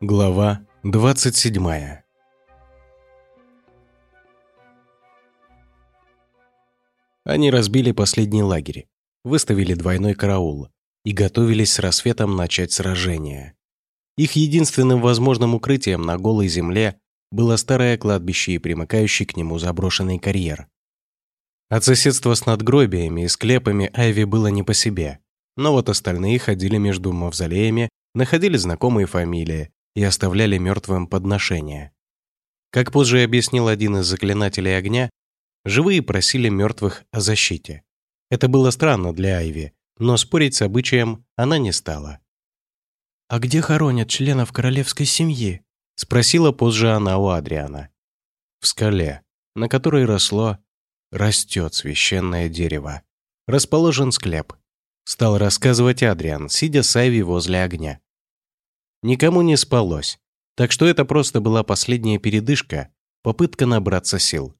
Глава 27 Они разбили последний лагерь, выставили двойной караул и готовились с рассветом начать сражение. Их единственным возможным укрытием на голой земле было старое кладбище и примыкающий к нему заброшенный карьер. От соседства с надгробиями и склепами Айви было не по себе, но вот остальные ходили между мавзолеями, находили знакомые фамилии, и оставляли мертвым подношения. Как позже объяснил один из заклинателей огня, живые просили мертвых о защите. Это было странно для Айви, но спорить с обычаем она не стала. «А где хоронят членов королевской семьи?» – спросила позже она у Адриана. В скале, на которой росло, растет священное дерево. Расположен склеп. Стал рассказывать Адриан, сидя с Айви возле огня. Никому не спалось, так что это просто была последняя передышка, попытка набраться сил.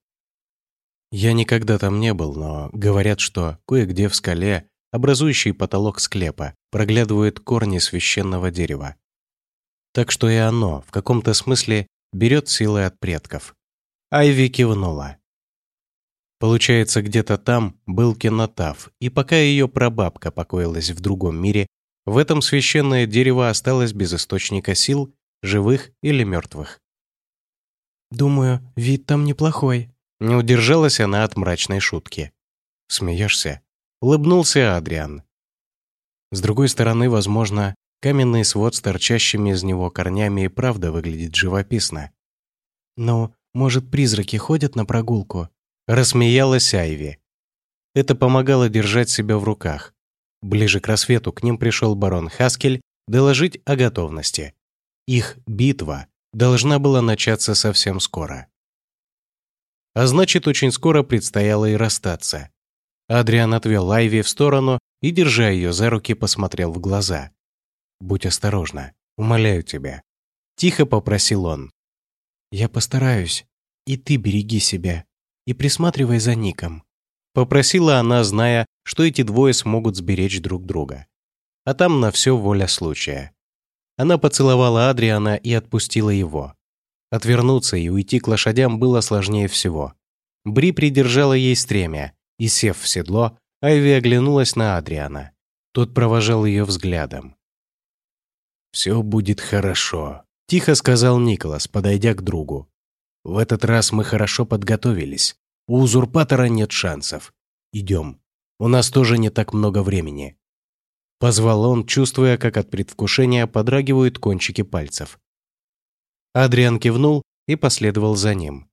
Я никогда там не был, но говорят, что кое-где в скале, образующий потолок склепа, проглядывают корни священного дерева. Так что и оно, в каком-то смысле, берет силы от предков. Айви кивнула. Получается, где-то там был кинотав, и пока ее прабабка покоилась в другом мире, в этом священное дерево осталось без источника сил, живых или мертвых. «Думаю, вид там неплохой», — не удержалась она от мрачной шутки. «Смеешься?» — улыбнулся Адриан. С другой стороны, возможно, каменный свод с торчащими из него корнями и правда выглядит живописно. «Ну, может, призраки ходят на прогулку?» — рассмеялась Айви. Это помогало держать себя в руках, Ближе к рассвету к ним пришел барон Хаскель доложить о готовности. Их битва должна была начаться совсем скоро. А значит, очень скоро предстояло и расстаться. Адриан отвел Айви в сторону и, держа ее за руки, посмотрел в глаза. «Будь осторожна, умоляю тебя». Тихо попросил он. «Я постараюсь. И ты береги себя. И присматривай за Ником. Попросила она, зная, что эти двое смогут сберечь друг друга. А там на все воля случая. Она поцеловала Адриана и отпустила его. Отвернуться и уйти к лошадям было сложнее всего. Бри придержала ей стремя, и, сев в седло, Айви оглянулась на Адриана. Тот провожал ее взглядом. «Все будет хорошо», – тихо сказал Николас, подойдя к другу. «В этот раз мы хорошо подготовились. У узурпатора нет шансов. Идем. У нас тоже не так много времени». Позвал он, чувствуя, как от предвкушения подрагивают кончики пальцев. Адриан кивнул и последовал за ним.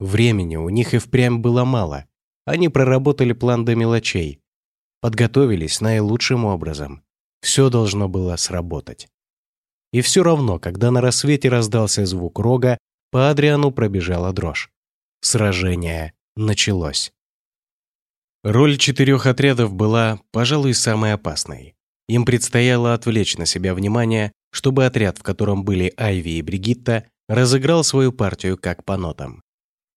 Времени у них и впрямь было мало. Они проработали план до мелочей. Подготовились наилучшим образом. Все должно было сработать. И все равно, когда на рассвете раздался звук рога, по Адриану пробежала дрожь. Сражение началось. Роль четырех отрядов была, пожалуй, самой опасной. Им предстояло отвлечь на себя внимание, чтобы отряд, в котором были Айви и Бригитта, разыграл свою партию как по нотам.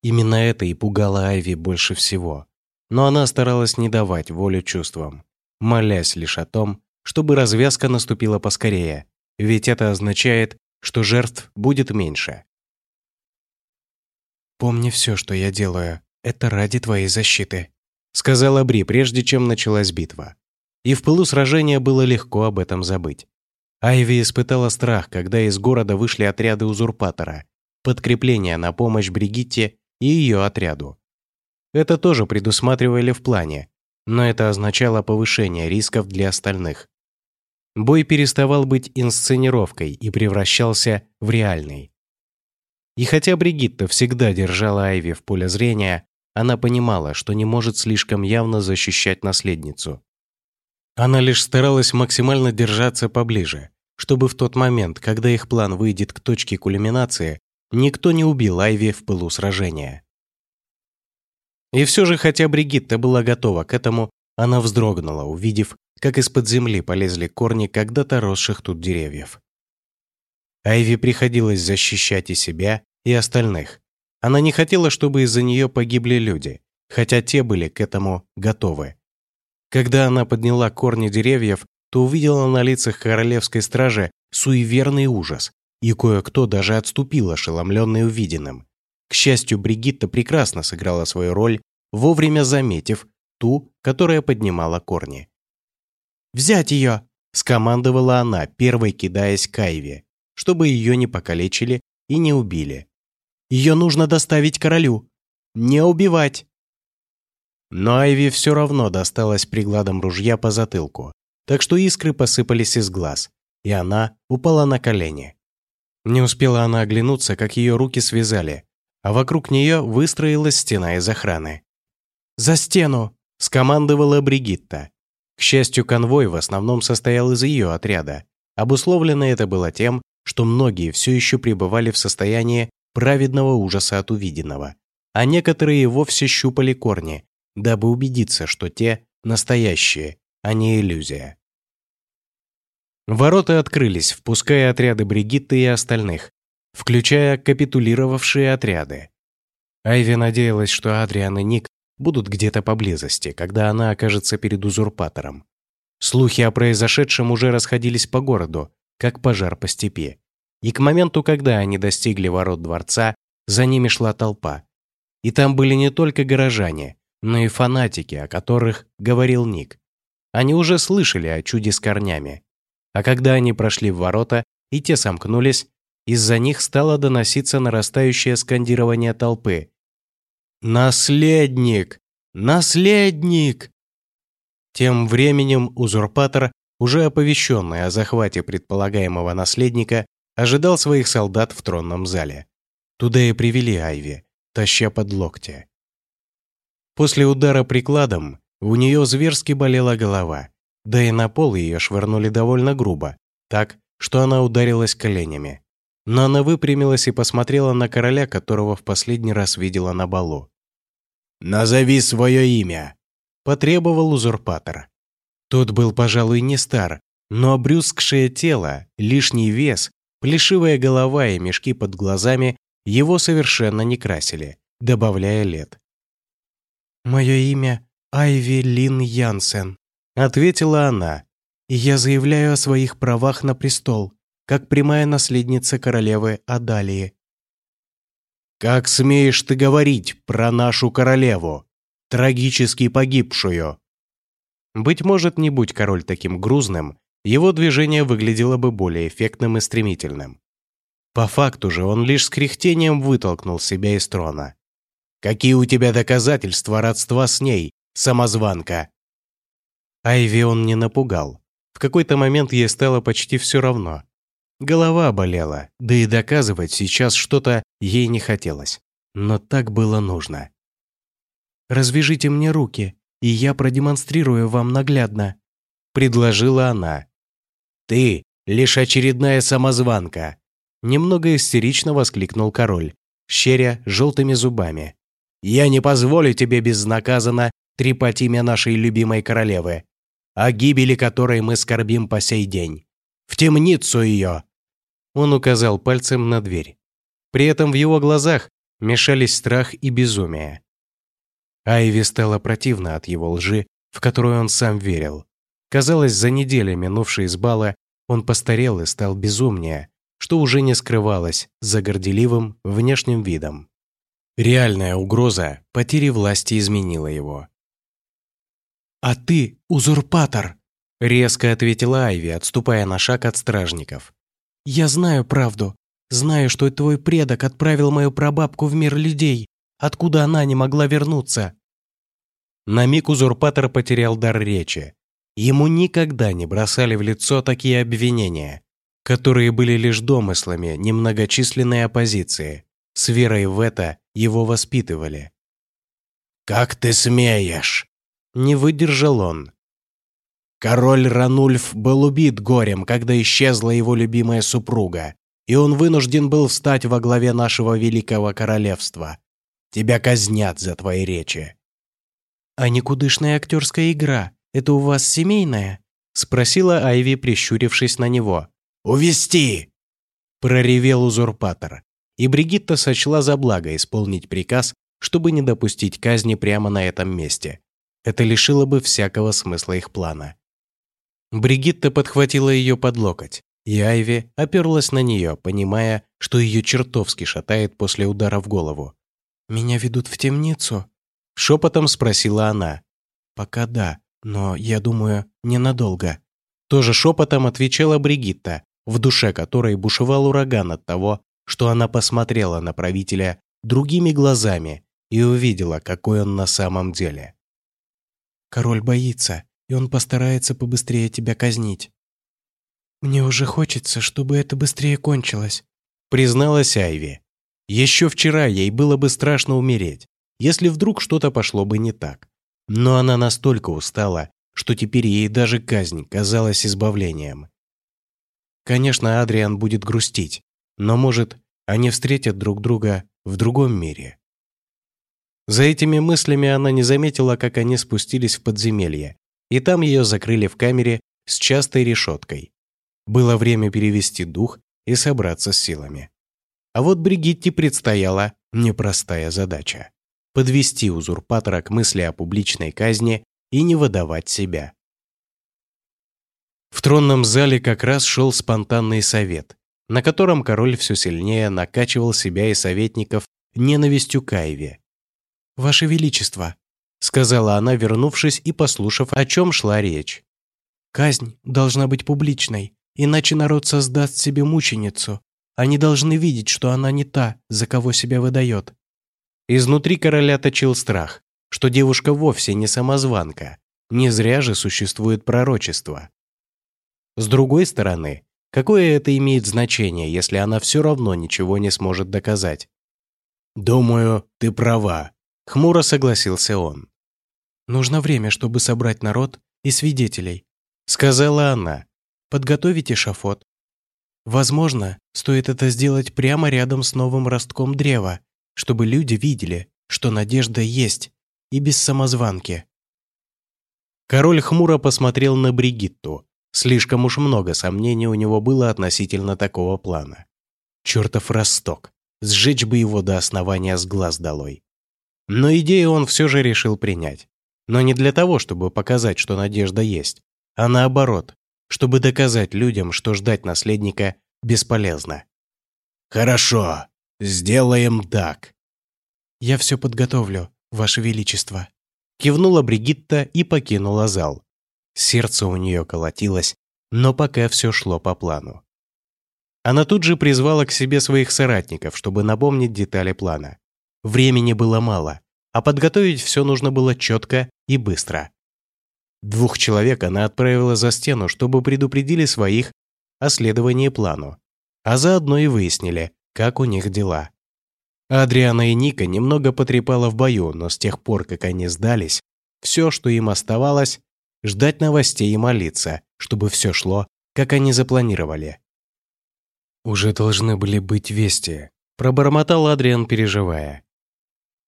Именно это и пугало Айви больше всего. Но она старалась не давать волю чувствам, молясь лишь о том, чтобы развязка наступила поскорее, ведь это означает, что жертв будет меньше. «Помни все, что я делаю», это ради твоей защиты», — сказала Бри, прежде чем началась битва. И в пылу сражения было легко об этом забыть. Айви испытала страх, когда из города вышли отряды узурпатора, подкрепление на помощь Бригитте и ее отряду. Это тоже предусматривали в плане, но это означало повышение рисков для остальных. Бой переставал быть инсценировкой и превращался в реальный. И хотя Бригитта всегда держала Айви в поле зрения, она понимала, что не может слишком явно защищать наследницу. Она лишь старалась максимально держаться поближе, чтобы в тот момент, когда их план выйдет к точке кульминации, никто не убил Айви в пылу сражения. И все же, хотя Бригитта была готова к этому, она вздрогнула, увидев, как из-под земли полезли корни когда-то росших тут деревьев. Айви приходилось защищать и себя, и остальных, она не хотела, чтобы из-за нее погибли люди, хотя те были к этому готовы. Когда она подняла корни деревьев, то увидела на лицах королевской стражи суеверный ужас, и кое-кто даже отступил, ошеломленный увиденным. К счастью, Бригитта прекрасно сыграла свою роль, вовремя заметив ту, которая поднимала корни. «Взять ее!» – скомандовала она, первой кидаясь к Айве, чтобы ее не покалечили и не убили. «Ее нужно доставить королю! Не убивать!» Но Айви все равно досталась пригладом ружья по затылку, так что искры посыпались из глаз, и она упала на колени. Не успела она оглянуться, как ее руки связали, а вокруг нее выстроилась стена из охраны. «За стену!» – скомандовала Бригитта. К счастью, конвой в основном состоял из ее отряда. Обусловлено это было тем, что многие все еще пребывали в состоянии праведного ужаса от увиденного, а некоторые вовсе щупали корни, дабы убедиться, что те настоящие, а не иллюзия. Ворота открылись, впуская отряды Бригитты и остальных, включая капитулировавшие отряды. Айви надеялась, что Адриан и Ник будут где-то поблизости, когда она окажется перед узурпатором. Слухи о произошедшем уже расходились по городу, как пожар по степи. И к моменту, когда они достигли ворот дворца, за ними шла толпа. И там были не только горожане, но и фанатики, о которых говорил Ник. Они уже слышали о чуде с корнями. А когда они прошли в ворота, и те сомкнулись, из-за них стало доноситься нарастающее скандирование толпы. «Наследник! Наследник!» Тем временем узурпатор, уже оповещенный о захвате предполагаемого наследника, ожидал своих солдат в тронном зале. Туда и привели Айви, таща под локти. После удара прикладом у нее зверски болела голова, да и на пол ее швырнули довольно грубо, так, что она ударилась коленями. Но она выпрямилась и посмотрела на короля, которого в последний раз видела на балу. «Назови свое имя!» – потребовал узурпатор. Тот был, пожалуй, не стар, но обрюзгшее тело, лишний вес, плешивая голова и мешки под глазами его совершенно не красили, добавляя лет. «Мое имя Айви Лин Янсен», — ответила она, «и я заявляю о своих правах на престол, как прямая наследница королевы Адалии». «Как смеешь ты говорить про нашу королеву, трагически погибшую?» Быть может, не будь король таким грузным, его движение выглядело бы более эффектным и стремительным. По факту же он лишь с кряхтением вытолкнул себя из трона. Какие у тебя доказательства родства с ней, самозванка?» Айви он не напугал. В какой-то момент ей стало почти все равно. Голова болела, да и доказывать сейчас что-то ей не хотелось. Но так было нужно. «Развяжите мне руки, и я продемонстрирую вам наглядно», — предложила она. «Ты лишь очередная самозванка», — немного истерично воскликнул король, щеря желтыми зубами. Я не позволю тебе безнаказанно трепать имя нашей любимой королевы, о гибели которой мы скорбим по сей день. В темницу ее!» Он указал пальцем на дверь. При этом в его глазах мешались страх и безумие. Айви стало противно от его лжи, в которую он сам верил. Казалось, за недели, минувшие с бала, он постарел и стал безумнее, что уже не скрывалось за горделивым внешним видом. Реальная угроза потери власти изменила его. «А ты узурпатор!» – резко ответила Айви, отступая на шаг от стражников. «Я знаю правду. Знаю, что твой предок отправил мою прабабку в мир людей, откуда она не могла вернуться». На миг узурпатор потерял дар речи. Ему никогда не бросали в лицо такие обвинения, которые были лишь домыслами немногочисленной оппозиции. С верой в это его воспитывали. «Как ты смеешь?» – не выдержал он. Король Ранульф был убит горем, когда исчезла его любимая супруга, и он вынужден был встать во главе нашего великого королевства. Тебя казнят за твои речи». «А никудышная актерская игра – это у вас семейная?» – спросила Айви, прищурившись на него. «Увести!» – проревел узурпатор и Бригитта сочла за благо исполнить приказ, чтобы не допустить казни прямо на этом месте. это лишило бы всякого смысла их плана. Бригитта подхватила ее под локоть, и Айви оперлась на нее, понимая, что ее чертовски шатает после удара в голову. «Меня ведут в темницу?» – шепотом спросила она. «Пока да, но, я думаю, ненадолго». Тоже шепотом отвечала Бригитта, в душе которой бушевал ураган от того, что она посмотрела на правителя другими глазами и увидела, какой он на самом деле. «Король боится, и он постарается побыстрее тебя казнить». «Мне уже хочется, чтобы это быстрее кончилось», призналась Айви. Еще вчера ей было бы страшно умереть, если вдруг что-то пошло бы не так. Но она настолько устала, что теперь ей даже казнь казалась избавлением. Конечно, Адриан будет грустить, но, может, они встретят друг друга в другом мире. За этими мыслями она не заметила, как они спустились в подземелье, и там ее закрыли в камере с частой решеткой. Было время перевести дух и собраться с силами. А вот Бригитте предстояла непростая задача – подвести узурпатора к мысли о публичной казни и не выдавать себя. В тронном зале как раз шел спонтанный совет, на котором король все сильнее накачивал себя и советников ненавистью к Айве. «Ваше Величество», — сказала она, вернувшись и послушав, о чем шла речь. «Казнь должна быть публичной, иначе народ создаст себе мученицу. Они должны видеть, что она не та, за кого себя выдает». Изнутри короля точил страх, что девушка вовсе не самозванка. Не зря же существует пророчество. С другой стороны, какое это имеет значение, если она все равно ничего не сможет доказать? «Думаю, ты права», — хмуро согласился он. «Нужно время, чтобы собрать народ и свидетелей», — сказала она. «Подготовить эшафот. Возможно, стоит это сделать прямо рядом с новым ростком древа, чтобы люди видели, что надежда есть, и без самозванки. Король хмуро посмотрел на Бригитту. Слишком уж много сомнений у него было относительно такого плана. Чертов росток. Сжечь бы его до основания с глаз долой. Но идею он все же решил принять. Но не для того, чтобы показать, что надежда есть, а наоборот, чтобы доказать людям, что ждать наследника бесполезно. «Хорошо, сделаем так». «Я все подготовлю», Ваше Величество». Кивнула Бригитта и покинула зал. Сердце у нее колотилось, но пока все шло по плану. Она тут же призвала к себе своих соратников, чтобы напомнить детали плана. Времени было мало, а подготовить все нужно было четко и быстро. Двух человек она отправила за стену, чтобы предупредили своих о следовании плану, а заодно и выяснили, как у них дела. Адриана и Ника немного потрепала в бою, но с тех пор, как они сдались, все, что им оставалось, ждать новостей и молиться, чтобы все шло, как они запланировали. «Уже должны были быть вести», – пробормотал Адриан, переживая.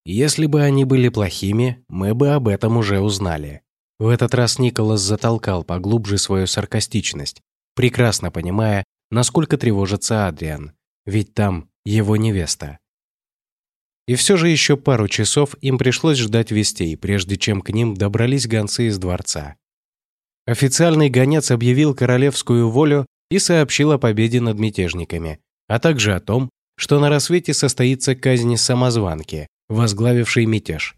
«Если бы они были плохими, мы бы об этом уже узнали». В этот раз Николас затолкал поглубже свою саркастичность, прекрасно понимая, насколько тревожится Адриан, ведь там его невеста. И все же еще пару часов им пришлось ждать вестей, прежде чем к ним добрались гонцы из дворца. Официальный гонец объявил королевскую волю и сообщил о победе над мятежниками, а также о том, что на рассвете состоится казнь самозванки, возглавившей мятеж.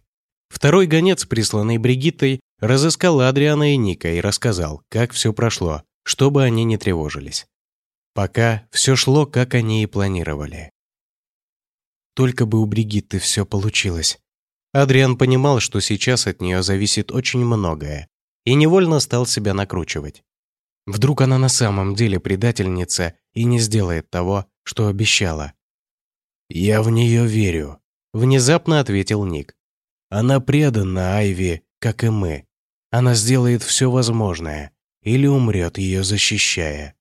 Второй гонец, присланный Бригиттой, разыскал Адриана и Ника и рассказал, как все прошло, чтобы они не тревожились. Пока все шло, как они и планировали. Только бы у Бригитты все получилось. Адриан понимал, что сейчас от нее зависит очень многое, и невольно стал себя накручивать. Вдруг она на самом деле предательница и не сделает того, что обещала. «Я в нее верю», — внезапно ответил Ник. «Она предана Айви, как и мы. Она сделает все возможное или умрет ее защищая».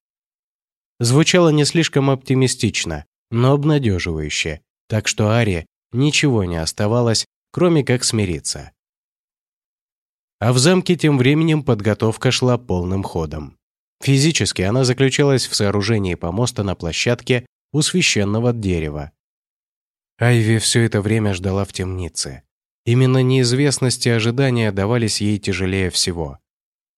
Звучало не слишком оптимистично, но обнадеживающе, так что Аре ничего не оставалось, кроме как смириться. А в замке тем временем подготовка шла полным ходом. Физически она заключалась в сооружении помоста на площадке у священного дерева. Айви все это время ждала в темнице. Именно неизвестность и ожидания давались ей тяжелее всего.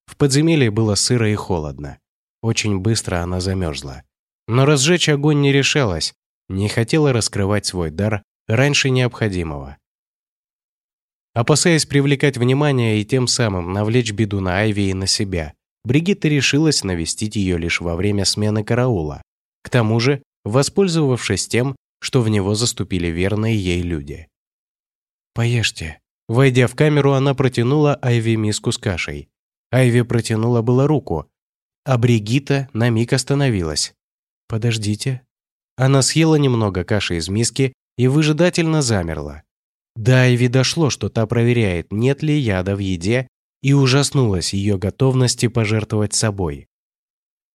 В подземелье было сыро и холодно. Очень быстро она замерзла. Но разжечь огонь не решалась, не хотела раскрывать свой дар раньше необходимого. Опасаясь привлекать внимание и тем самым навлечь беду на Айви и на себя, Бригитта решилась навестить ее лишь во время смены караула. К тому же, воспользовавшись тем, что в него заступили верные ей люди. «Поешьте». Войдя в камеру, она протянула Айви миску с кашей. Айви протянула было руку, а Бригитта на миг остановилась. «Подождите». Она съела немного каши из миски и выжидательно замерла. До Айви дошло, что та проверяет, нет ли яда в еде, и ужаснулась ее готовности пожертвовать собой.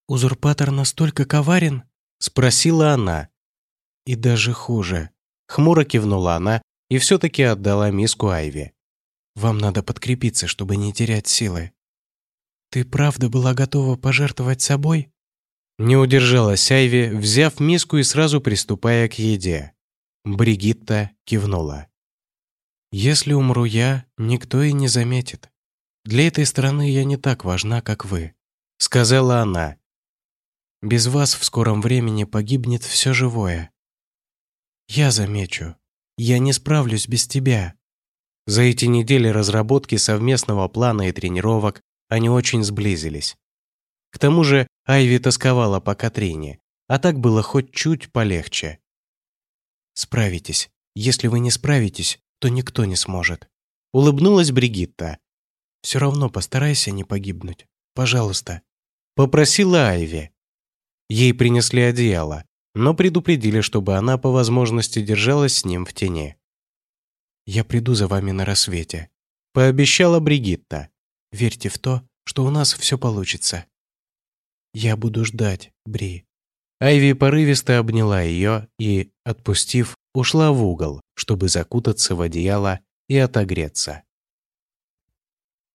«Узурпатор настолько коварен?» – спросила она. «И даже хуже». Хмуро кивнула она и все-таки отдала миску Айви. «Вам надо подкрепиться, чтобы не терять силы». «Ты правда была готова пожертвовать собой?» Не удержалась Айви, взяв миску и сразу приступая к еде. Бригитта кивнула. «Если умру я, никто и не заметит. Для этой страны я не так важна, как вы», — сказала она. «Без вас в скором времени погибнет все живое. Я замечу, я не справлюсь без тебя». За эти недели разработки совместного плана и тренировок они очень сблизились. К тому же Айви тосковала по Катрине, а так было хоть чуть полегче. «Справитесь. Если вы не справитесь, то никто не сможет». Улыбнулась Бригитта. «Все равно постарайся не погибнуть. Пожалуйста». Попросила Айви. Ей принесли одеяло, но предупредили, чтобы она по возможности держалась с ним в тени. «Я приду за вами на рассвете», — пообещала Бригитта. «Верьте в то, что у нас все получится». «Я буду ждать, Бри». Айви порывисто обняла ее и, отпустив, ушла в угол, чтобы закутаться в одеяло и отогреться.